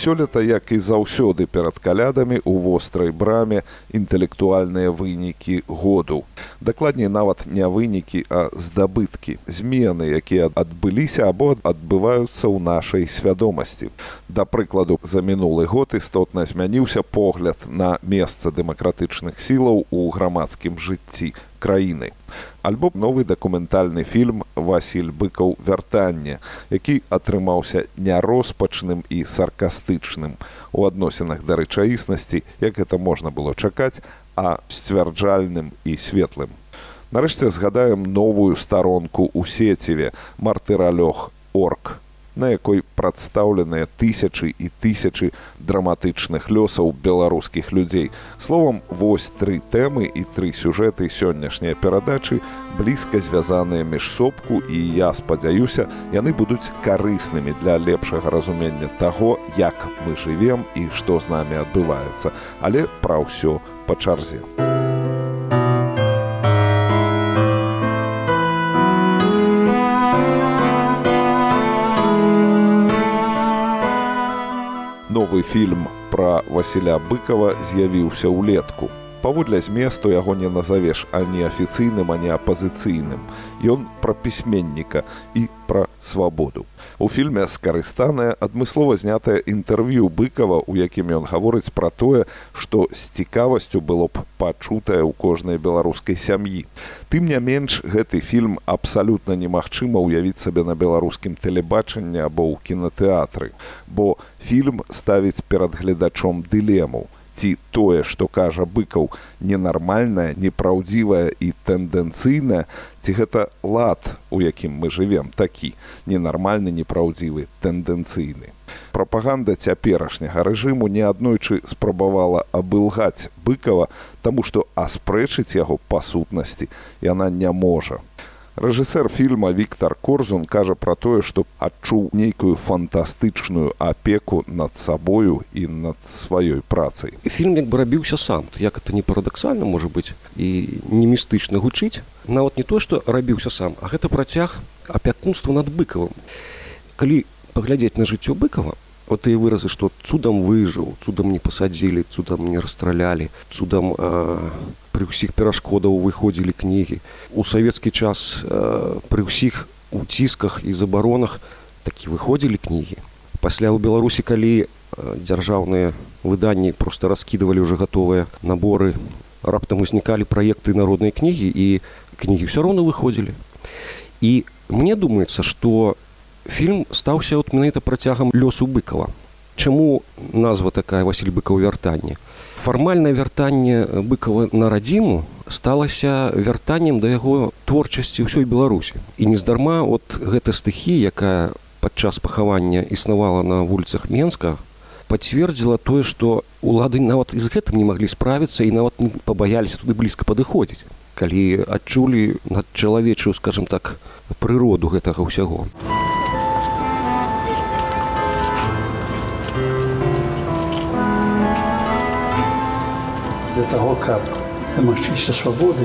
сёлета як і заўсёды перад калядамі у вострай браме інтэлектуальныя вынікі году. Дакладней нават не вынікі а здабыткі змены якія адбыліся або адбываюцца ў нашай свядомасці. Да прыкладу за мінулы год істотна змяніўся погляд на месца дэмакратычных сілаў у грамадскім жыцці краіны. Альбо новы дакументальны фільм Васіль быкаў вяртанне, які атрымаўся няроспачным і саркастычным у адносінах да рэчаіснасці, як гэта можна было чакаць, а сцвярджальным і светлым. Нарэшце згадаем новую старонку ў сеціве мартыралёг орг на якой прадстаўленыя тысячы і тысячы драматычных лёсаў беларускіх людзей. Словам, вось тры тэмы і тры сюжэты сённяшняй перадачы блізка звязаныя між сопку і я спадзяюся, яны будуць карыснымі для лепшага разумення таго, як мы жывем і што з намі адбываецца, але пра ўсё па чарзе. Новы фільм пра Васіля быкова з'явіўся ўлетку. Паводле зместу яго не назавеш ані афіцыйным, а не апазіцыйным. Ён пра пісьменніка і пра свабоду. У фільме скарыстанае адмыслова знятае інтэрв'ю быкава, у якім ён гаворыць пра тое, што з цікавасцю было б пачутае ў кожнай беларускай сям'і. Тым не менш гэты фільм абсалютна немагчыма ўявіць сабе на беларускім тэлебачанні або ў кінатэатры, бо фільм ставіць перад гледачом дылему ці тое, што кажа быкаў ненармальнае, непраўдзівае і тэндэнцыйнае, ці гэта лад, у якім мы жывем такі ненармальны, непраўдзівы, тэндэнцыйны. Прапаганда цяперашняга рэжыму неаднойчы спрабавала абылгаць быкава, таму што аспрэчыць яго па сутнасці яна не можа. Рэжысэр фільма Віктор Корзун кажа пра тое, што адчуў нейкую фантастычную апеку над сабою і над сваёй працай. Фільм як бы рабіўся сам, як это не парадаксальна можа быць і не містычна гучыць. Нават не то, што рабіўся сам, а гэта працяг апякунства над быкавым. Калі паглядзець на жыццё быкава, вот тыя выразы што цудам выжыў цудам не пасадзілі цудам не расстралялі цудам э, пры ўсіх перашкодаў выходзілі кнігі у савецкі час э, пры ўсіх уцісках і забаронах такі выходзілі кнігі пасля ў беларусі калі э, дзяржаўныя выданні просто раскідывалі ўжо гатовыя наборы. Раптам узнікалі праекты народнай кнігі і кнігі ўсё роўна выходзілі і мне думаецца што фільм стаўся от менавіта працягам лёсу быкова чаму назва такая василь быкаў вяртанне фармальнае вяртанне быкова на радзіму сталася вяртаннем да яго творчасці ўсёй беларусі. І нездарма от гэта стыхі якая падчас пахавання існавала на вуліцах менска пацвердзіла тое што улады нават і з гэтым не маглі справіцца і нават пабаяліся туды блізка падыходзіць калі адчулі над чалавечую скажем так прыроду гэтага ўсяго. а для того, каб дамагчыся свабоды,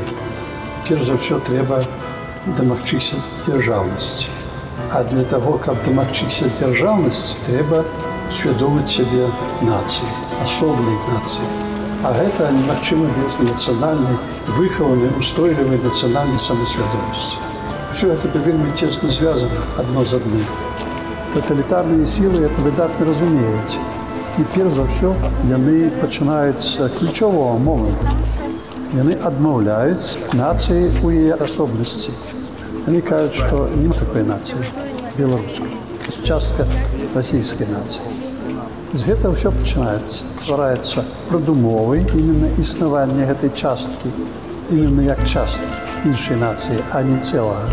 перш за ўсё трэба дамагчыся дзяржаўнасці. А для того, каб дамагчыся дзяржаўнасць, трэба свядомаць сябе нацыі, асобнай нацыі. А гэта немагчыма без нацыянальнай выхаванай устойлівай нацыянальнай самасвядомасці. Усё это вельмі цесна звязана адно з адным. Таталітарныя сілы это выдатна разумеюць і перш за ўсё яны пачынаюць ключового моманту. Яны адмаўляюць нацыі у яе асобнасці. Они кажуць, што не такой нацыі беларускай частка расійскай нацыі. З гэта ўсё пачынаецца, ствараецца прадумовай именно існаванне гэтай часткі именно як частка іншай нацыі, а не цэлага.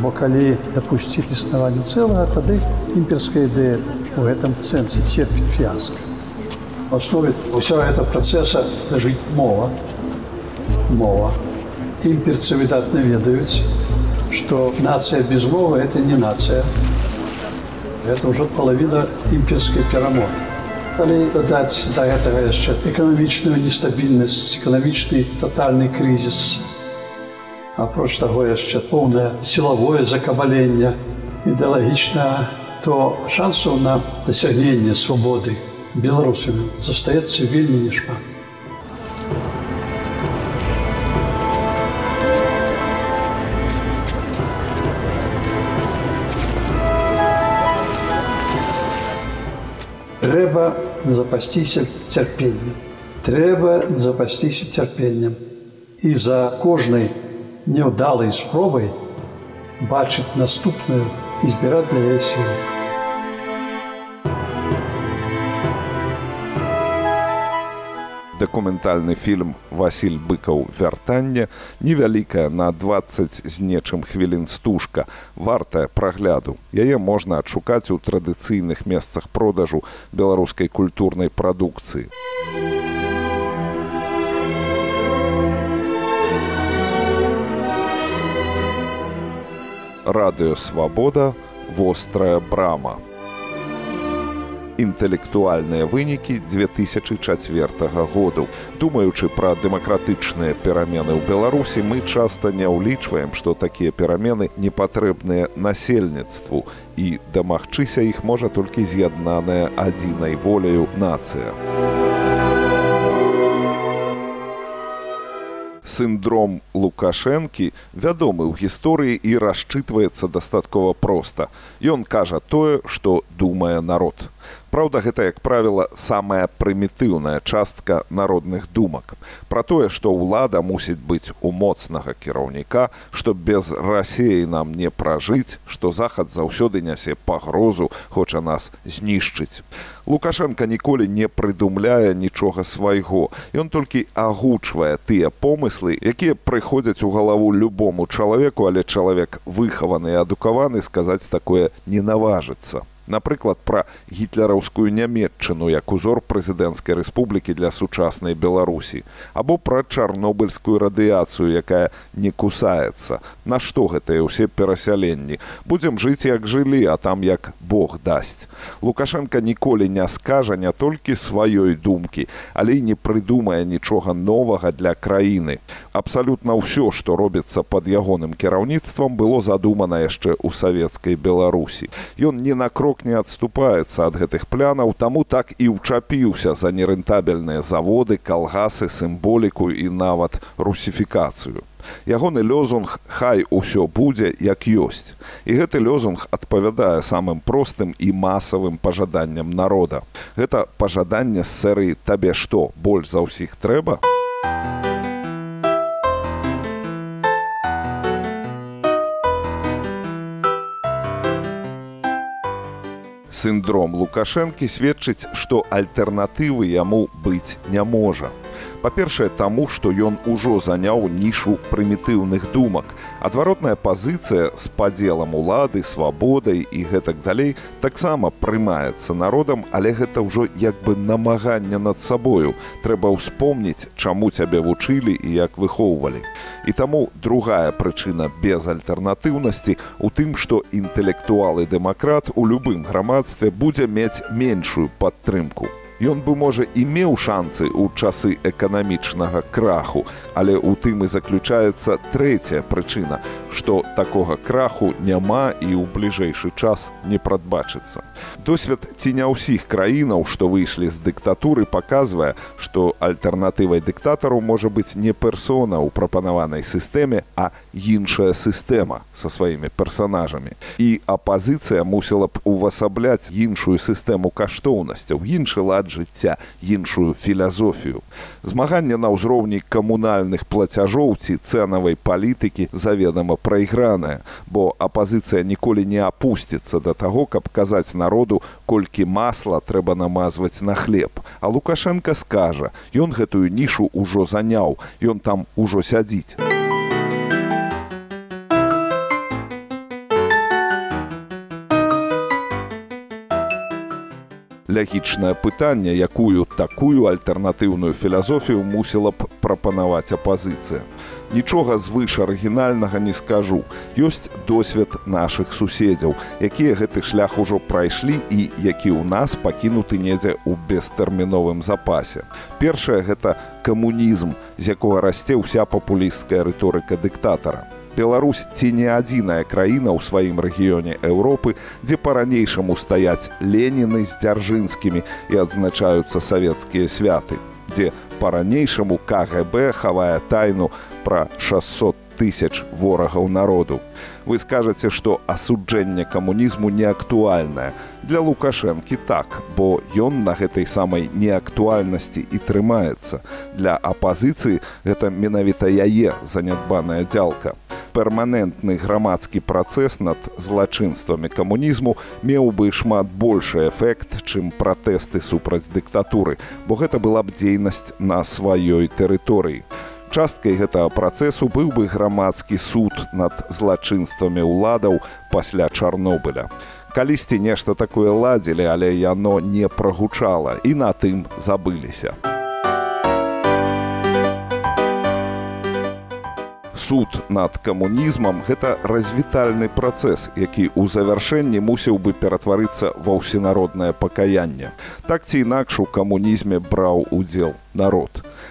Бо калі дапусціць існаванне цэлага, тады імперская ідэя в этом сенсе терпит фиаско. В основе всего этого процесса лежит мова. Мова. Имперцы, видать, не ведают, что нация без мовы – это не нация. Это уже половина имперской перемоги. Далей дадаць да гэтага яшчэ эканамічную нестабільнасць, эканамічны татальны крызіс. Апроч таго яшчэ поўнае сілавое закабаленне ідэалагічна, то шансаў на дасягненне свабоды беларусамі застаецца вельмі няшмат. Трэба запасціся цярпеннем. Трэба запасціся цярпеннем. І за кожнай няўдалай спробай бачыць наступную яе сілы. дакументальны фільм Васіль быкаў вяртанне невялікая на 20 з нечым хвілін стужка. Вартая прагляду. Яе можна адшукаць у традыцыйных месцах продажу беларускай культурнай прадукцыі радыёвабода вострая брама інтэлектуальныя вынікі 2004 году. Думаючы пра дэмакратычныя перамены ў Беларусі, мы часта не ўлічваем, што такія перамены не патрэбныя насельніцтву і дамагчыся іх можа толькі з'яднаная адзінай воляю нацыя. Сіндром Лукашэнкі вядомы ў гісторыі і расчытваецца дастаткова проста. Ён кажа тое, што думае народ. Праўда, гэта, як правіла, самая прымітыўная частка народных думак. Пра тое, што ўлада мусіць быць у моцнага кіраўніка, што без рассеі нам не пражыць, што захад заўсёды нясе пагрозу, хоча нас знішчыць. Лукашенко ніколі не прыдумляе нічога свайго. Ён толькі агучвае тыя помыслы, якія прыходзяць у галаву любому чалавеку, але чалавек выхаваны і адукаваны сказаць такое не наважыцца напрыклад пра гітлераўскую нямметчыну як узор прэзідэнцкай рэспублікі для сучаснай беларусі або пра чарнобыльскую радыяцыю якая не кусаецца. На што гэтыя ўсе перасяленні? Будзем жыць як жылі а там як бог дасць. Лукашенко ніколі не скажа не толькі сваёй думкі але і не прыдумае нічога новага для краіны. Абсалютна ўсё што робіцца под ягоным кіраўніцтвам было задумана яшчэ ў савецкай беларусі. Ён не на крок не адступаецца ад гэтых плянаў, таму так і ўчапіўся за нерэнтабельныя заводы, калгасы, сімволіку і нават русіфікацыю. Ягоны лёзунг хай усё будзе як ёсць. І гэты лёзунг адпавядае самым простым і масавым пажаданням народа. Гэта пажаданне з серыі табе што больш за ўсіх трэба. Сіндром Лукашэнкі сведчыць, што альтэрнатывы яму быць не можа па-першае таму што ён ужо заняў нішу прымітыўных думак. Адваротная пазіцыя з падзелам улады свабодай і гэтак далей таксама прымаецца народам але гэта ўжо як бы намаганне над сабою. Трэба ўспомніць чаму цябе вучылі і як выхоўвалі. І таму другая прычына без альтэрнатыўнасці у тым што інтэлектуалы дэмакрат у любым грамадстве будзе мець меншую падтрымку Ён бы можа і меў шанцы ў часы эканамічнага краху, але ў тым і заключаецца трэцяя прычына, што такога краху няма і ў бліжэйшы час не прадбачыцца. Досвед ці не ўсіх краінаў, што выйшлі з дыктатуры, паказвае, што альтэрнатывай дыктатару можа быць не персона ў прапанаванай сістэме, а іншая сістэма са сваімі персанажамі. І апазіцыя мусіла б увасабляць іншую сістэму каштоўнасцяў, іншы лад жыцця іншую філазофію. Змаганне на ўзроўні камунальных плацяжоў ці цэнавай палітыкі заведама прайгранае, бо апазіцыя ніколі не апусціцца да таго, каб казаць народу, колькі масла трэба намазваць на хлеб. А Лукашенко скажа: ён гэтую нішу ўжо заняў, ён там ужо сядзіць. Лягічнае пытанне, якую такую альтэрнатыўную філасофію мусіла б прапанаваць апазіцыя. Нічога звыш арыгінальнага не скажу. Ёсць досвед нашых суседзяў, якія гэты шлях ужо прайшлі і які ў нас пакінуты недзе ў бестэрміновым запасе. Першае гэта камунізм, з якога расце ўся папулісцкая рыторыка дыктатара. Беларусь ці не адзіная краіна ў сваім рэгіёне Еўропы, дзе па-ранейшаму стаяць леніны з дзяржынскімі і адзначаюцца савецкія святы, дзе па-ранейшаму КГБ хавае тайну пра 600 тысяч ворагаў народу. Вы скажаце, што асуджэнне камунізму неактуальнае. Для Лукашэнкі так, бо ён на гэтай самай неактуальнасці і трымаецца. Для апазіцыі гэта менавіта яе занядбаная дзялка. Перманентны грамадскі працэс над злачынствамі камунізму меў бы шмат большы эфект, чым пратэсты супраць дыктатуры, бо гэта была б дзейнасць на сваёй тэрыторыі. Часткай гэтага працэсу быў бы грамадскі суд над злачынствамі ўладаў пасля Чарнобыля. Калісьці нешта такое ладзілі, але яно не прагучала і на тым забыліся. суд над камунізмам гэта развітальны працэс, які ў завяршэнні мусіў бы ператварыцца ва ўсенароднае пакаянне. Так ці інакш у камунізме браў удзел народ.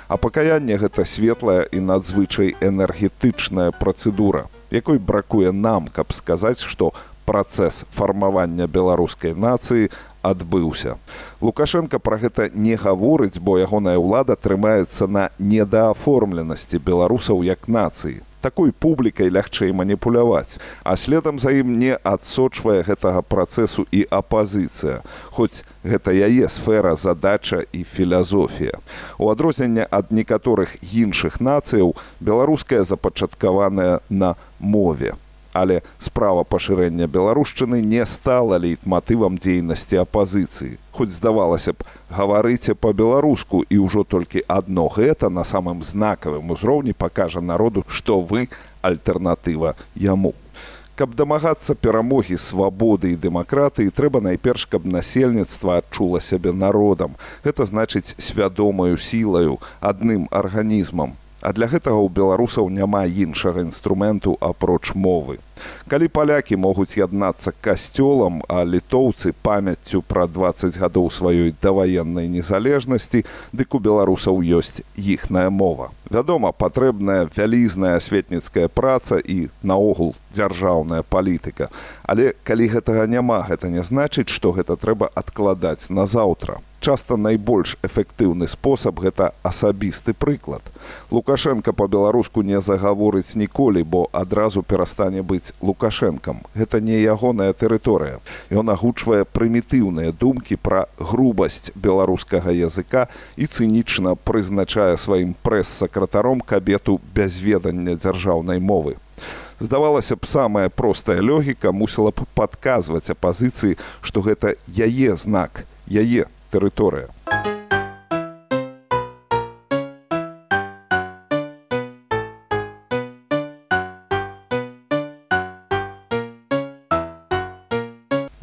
А пакаянне гэта светлая і надзвычай энергетычная працэдура, якой бракуе нам, каб сказаць, што працэс фармавання беларускай нацыі адбыўся. Лукашенко пра гэта не гаворыць, бо ягоная ўлада трымаецца на недааформленасці беларусаў як нацыі. Такой публікай лягчэй маніпуляваць, а следам за ім не адсочвае гэтага працэсу і апазіцыя, хоць гэта яе сфера задача і філазофія. У адрозненне ад некаторых іншых нацыяў беларуская запачаткаваная на мове але справа пашырэння беларушчыны не стала лейтматывам дзейнасці апазіцыі. Хоць здавалася б, гаварыце па-беларуску і ўжо толькі адно гэта на самым знакавым узроўні пакажа народу, што вы альтэрнатыва яму. Каб дамагацца перамогі свабоды і дэмакратыі, трэба найперш, каб насельніцтва адчула сябе народам. Гэта значыць свядомаю сілаю, адным арганізмам, А для гэтага ў беларусаў няма іншага інструменту апроч мовы. Калі палякі могуць яднацца касцёлам, а літоўцы памяццю пра 20 гадоў сваёй даваеннай незалежнасці, дык у беларусаў ёсць іхная мова. Вядома, патрэбная вялізная асветніцкая праца і наогул дзяржаўная палітыка. Але калі гэтага няма, гэта не значыць, што гэта трэба адкладаць на заўтра часта найбольш эфектыўны спосаб гэта асабісты прыклад. Лукашенко па-беларуску не загаворыць ніколі, бо адразу перастане быць лукашэнкам. Гэта не ягоная тэрыторыя. Ён агучвае прымітыўныя думкі пра грубасць беларускага языка і цынічна прызначае сваім прэс-сакратаром кабету без ведання дзяржаўнай мовы. Здавалася б, самая простая лёгіка мусіла б падказваць апазіцыі, што гэта яе знак, яе тэрыторыя.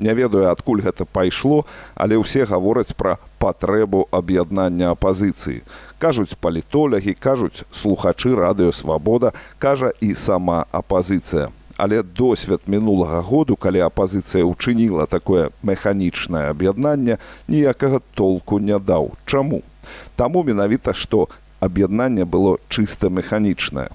Не ведаю, адкуль гэта пайшло, але ўсе гавораць пра патрэбу аб'яднання апазіцыі. Кажуць палітолягі, кажуць слухачы радыёвабода, кажа і сама апазіцыя але досвед мінулага году калі апазіцыя ўчыніла такое механічнае аб'яднанне ніякага толку не даў. Чаму? Таму менавіта што аб'яднанне было чыста механічнае.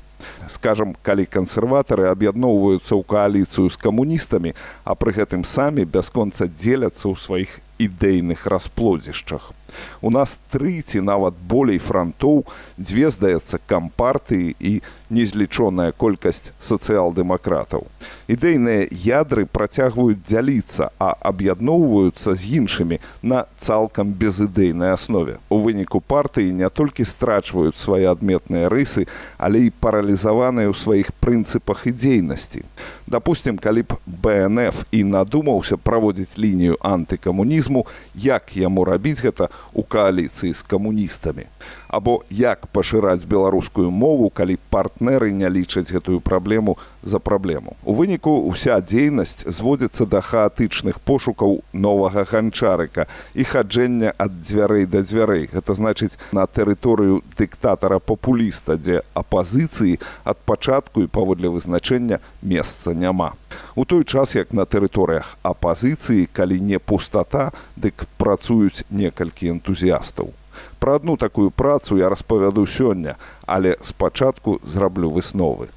Скажам калі кансерватары аб'ядноўваюцца ў кааліцыю з камуністамі а пры гэтым самі бясконца дзеляцца ў сваіх ідэйных расплодзішчах У нас тры ці нават болей франтоў, дзве здаецца кампартыі і незлічоная колькасць сацыял-дэмакратаў. Ідэйныя ядры працягваюць дзяліцца, а аб'ядноўваюцца з іншымі на цалкам безыдэйнай аснове. У выніку партыі не толькі страчваюць свае адметныя рысы, але і паралізаваныя ў сваіх прынцыпах і дзейнасці. Дапусцім, калі б БНФ і надумаўся праводзіць лінію антыкамунізму, як яму рабіць гэта, у кааліцыі з камуністамі. Або як пашыраць беларускую мову калі партнеры не лічаць гэтую праблему за праблему. У выніку уся дзейнасць зводзіцца да хаатычных пошукаў новага ганчарыка і хаджэння ад дзвярэй да дзвярэй. Гэта значыць на тэрыторыю дыктатара папуліста дзе апазіцыі ад пачатку і паводле вызначэння месца няма у той час як на тэрыторыях апазіцыі калі не пустата дык працуюць некалькі энтузіястаў Пра адну такую працу я распавяду сёння, але спачатку зраблю высновы.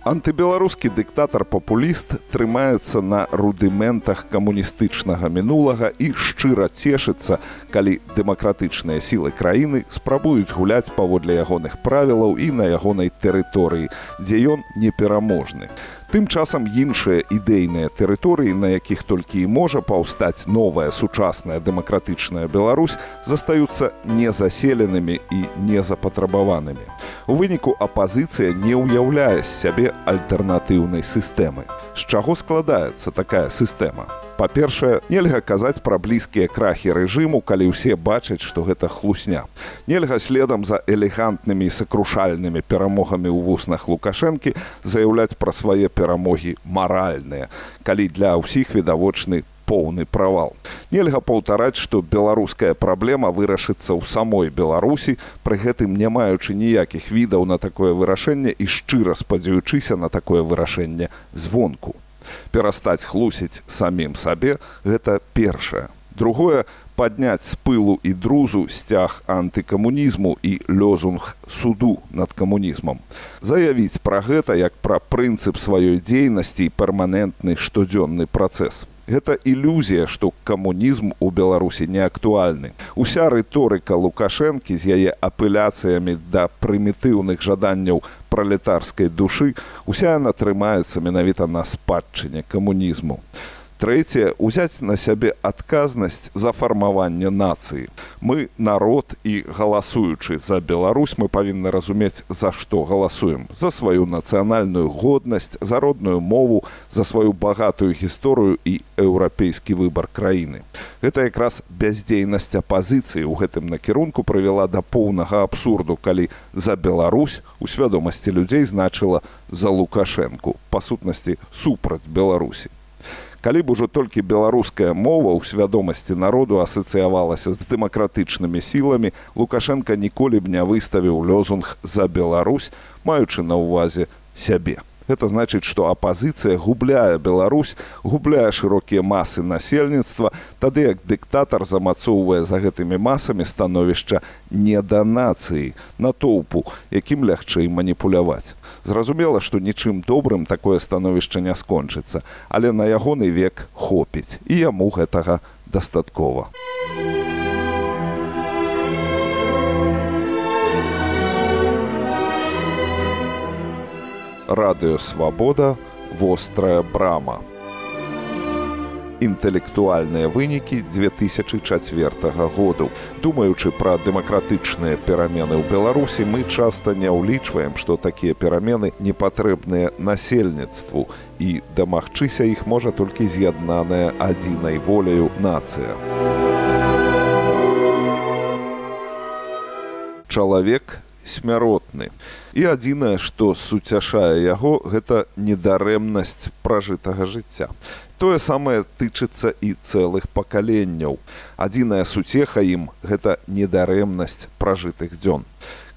Антыбеларускі дыктатар папуліст трымаецца на рудыментах камуністычнага мінулага і шчыра цешыцца, калі дэмакратычныя сілы краіны спрабуюць гуляць паводле ягоных правілаў і на ягонай тэрыторыі, дзе ён непераможны. Тым часам іншыя ідэйныя тэрыторыі, на якіх толькі і можа паўстаць новая сучасная дэмакратычная Беларусь, застаюцца незаселенымі і незапатрабаванымі. У выніку апазіцыя не ўяўляе з сябе альтэрнатыўнай сістэмы. З чаго складаецца такая сістэма? Па-першае нельга казаць пра блізкія крахі рэжыму калі ўсе бачаць што гэта хлусня. Нельга следам за элегантнымі і сакрушальнымі перамогамі ў вуснах лукашэнкі заяўляць пра свае перамогі маральныя калі для ўсіх відавочны поўны правал. Нельга паўтараць што беларуская праблема вырашыцца ў самой беларусі пры гэтым не маючы ніякіх відаў на такое вырашэнне і шчыра спадзяючыся на такое вырашэнне звонку перастаць хлусіць самім сабе гэта першае. Другое падняць з пылу і друзу сцяг антыкамунізму і лёзунг суду над камунізмам. Заявіць пра гэта як пра прынцып сваёй дзейнасці і перманентны штодзённы працэс гэта ілюзія што камунізм у беларусі не актуальны. Уся рыторыка лукашэнкі з яе апыляцыямі да прымітыўных жаданняў пралетарскай душы уся яна трымаецца менавіта на спадчыне камунізму Трэцяе узяць на сябе адказнасць за фармаванне нацыі. Мы народ і галасуючы за Беларусь мы павінны разумець, за што галасуем за сваю нацыянальную годнасць, за родную мову, за сваю багатую гісторыю і еўрапейскі выбар краіны. Гэта якраз бяздзейнасць апазіцыі ў гэтым накірунку прывяла да поўнага абсурду, калі за Беларусь у свядомасці людзей значыла за лукашэнку па сутнасці супраць беларусі калі б ужо толькі беларуская мова ў свядомасці народу асацыявалася з дэмакратычнымі сіламі лукашенко ніколі б не выставіў лёзунг за беларусь маючы на ўвазе сябе Гэта значыць, што апазіцыя губляе Беларусь, губляе шырокія масы насельніцтва, тады як дыктатар замацоўвае за гэтымі масамі становішча не да нацыі, натоўпу, якім лягчэй маніпуляваць. Зразумела, што нічым добрым такое становішча не скончыцца, але на ягоны век хопіць і яму гэтага дастаткова. Радыёвабода вострая брама. Інтэлектуальныя вынікі 2004 году. Думаючы пра дэмакратычныя перамены ў беларусі мы часта не ўлічваем што такія перамены не патрэбныя насельніцтву і дамагчыся іх можа толькі з'яднаная адзінай воляю нацыя. Чалавек смяротны. І адзінае, што суцяшае яго, гэта недарэмнасць пражытага жыцця. Тое самае тычыцца і цэлых пакаленняў. Адзіная суцеха ім гэта недарэмнасць пражытых дзён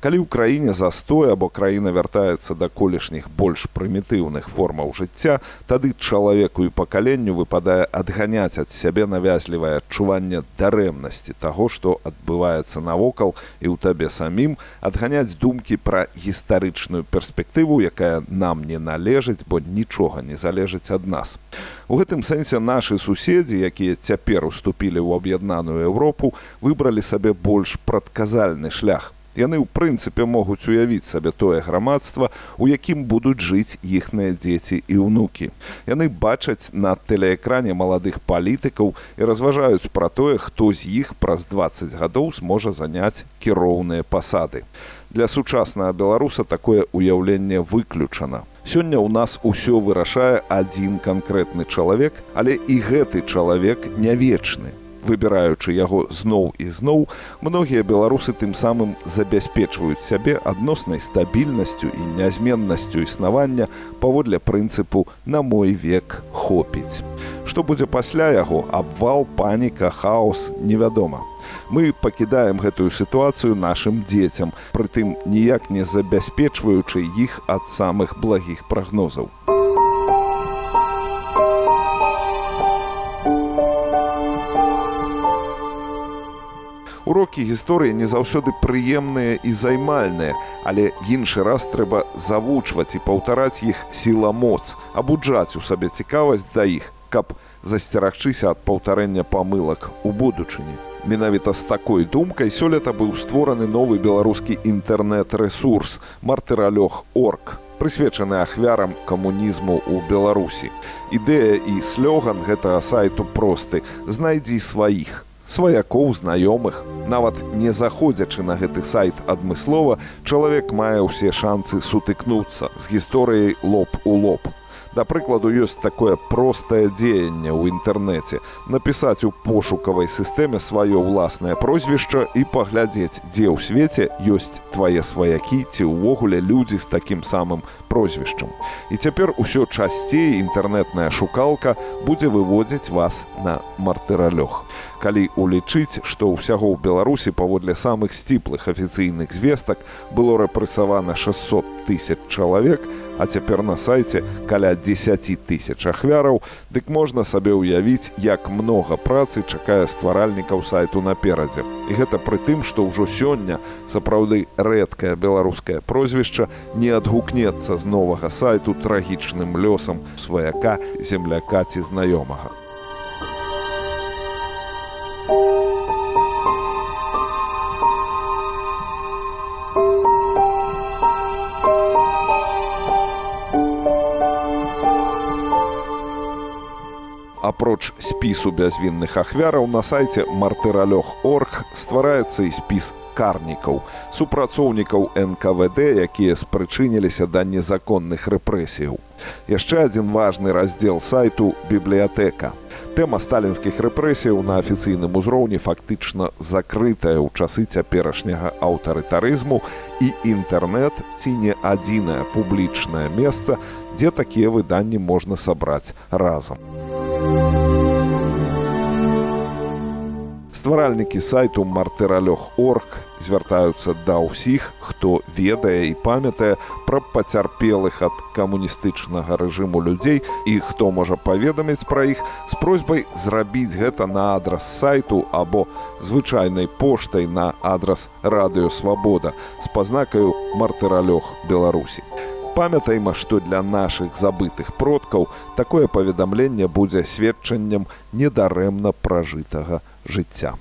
калі ў краіне застой або краіна вяртаецца да колішніх больш прымітыўных формаў жыцця тады чалавеку і пакаленню выпадае адганяць ад сябе навязлівае адчуванне дарэмнасці таго што адбываецца навокал і ў табе самім адганяць думкі пра гістарычную перспектыву якая нам не належыць бо нічога не залежыць ад нас. У гэтым сэнсе нашы суседзі якія цяпер уступілі ў аб'яднаную еўропу выбралі сабе больш прадказальны шлях яны ў прынцыпе могуць уявіць сабе тое грамадства у якім будуць жыць іхныя дзеці і ўнукі. Яны бачаць на тэлеэкране маладых палітыкаў і разважаюць пра тое хто з іх праз 20 гадоў зможа заняць кіроўныя пасады. Для сучаснага беларуса такое ўяўленне выключана. Сёння ў нас усё вырашае адзін канкрэтны чалавек, але і гэты чалавек не вечны. Выбіраючы яго зноў і зноў, многія беларусы тым самым забяспечваюць сябе адноснай стабільнасцю і нязменнасцю існавання паводле прынцыпу на мой век хопіць. Што будзе пасля яго абвал, паніка, хаос невядома. Мы пакідаем гэтую сітуацыю нашым дзецям, прытым ніяк не забяспечваючы іх ад самых благіх прагнозаў. Урокі гісторыі не заўсёды прыемныя і займальныя, але іншы раз трэба завучваць і паўтараць іх сіла моц, абуджаць у сабе цікавасць да іх, каб засцерагчыся ад паўтарэння памылак у будучыні. Менавіта з такой думкай сёлета быў створаны новы беларускі інтэрнэт-рэсурс мартыралёг орг прысвечаны ахвярам камунізму ў беларусі ідэя і слёган гэтага сайту просты знайдзі сваіх сваякоў знаёмых. Нават не заходзячы на гэты сайт адмыслова чалавек мае ўсе шанцы сутыкнуцца з гісторыяй лоб у лоб. Да прыкладу ёсць такое простае дзеянне ў інтэрнэце. Напісаць у пошукавай сістэме сваё ўласнае прозвішча і паглядзець дзе ў свеце ёсць твае сваякі ці ўвогуле людзі з такім самым прозвішчам. І цяпер усё часцей інтэрнэтная шукалка будзе выводзіць вас на мартыралёг калі улічыць што ўсяго ў беларусі паводле самых сціплых афіцыйных звестак было рэпрэсавана 600 тысяч чалавек а цяпер на сайце каля 10 тысяч ахвяраў, дык можна сабе ўявіць, як многа працы чакае стваральнікаў сайту наперадзе. І гэта пры тым, што ўжо сёння сапраўды рэдкае беларускае прозвішча не адгукнецца з новага сайту трагічным лёсам сваяка земляка ці знаёмага. Апроч спісу бязвінных ахвяраў на сайце мартыралёг орг ствараецца і спіс карнікаў супрацоўнікаў нквд якія спрычыніліся да незаконных рэпрэсіяў. Яшчэ адзін важны раздзел сайту бібліятэка. Тэма сталінскіх рэпрэсіяў на афіцыйным узроўні фактычна закрытая ў часы цяперашняга аўтарытарызму і інтэрнэт ці не адзінае публічнае месца дзе такія выданні можна сабраць разам стваральнікі сайту мартыралёг орг звяртаюцца да ўсіх хто ведае і памятае пра пацярпелых ад камуністычнага рэжыму людзей і хто можа паведаміць пра іх з просьбай зрабіць гэта на адрас сайту або звычайнай поштай на адрас радыёвабода з пазнакаю мартыралёг беларусі памятайма што для нашых забытых продкаў такое паведамленне будзе сведчаннем недарэмна пражытага жыцця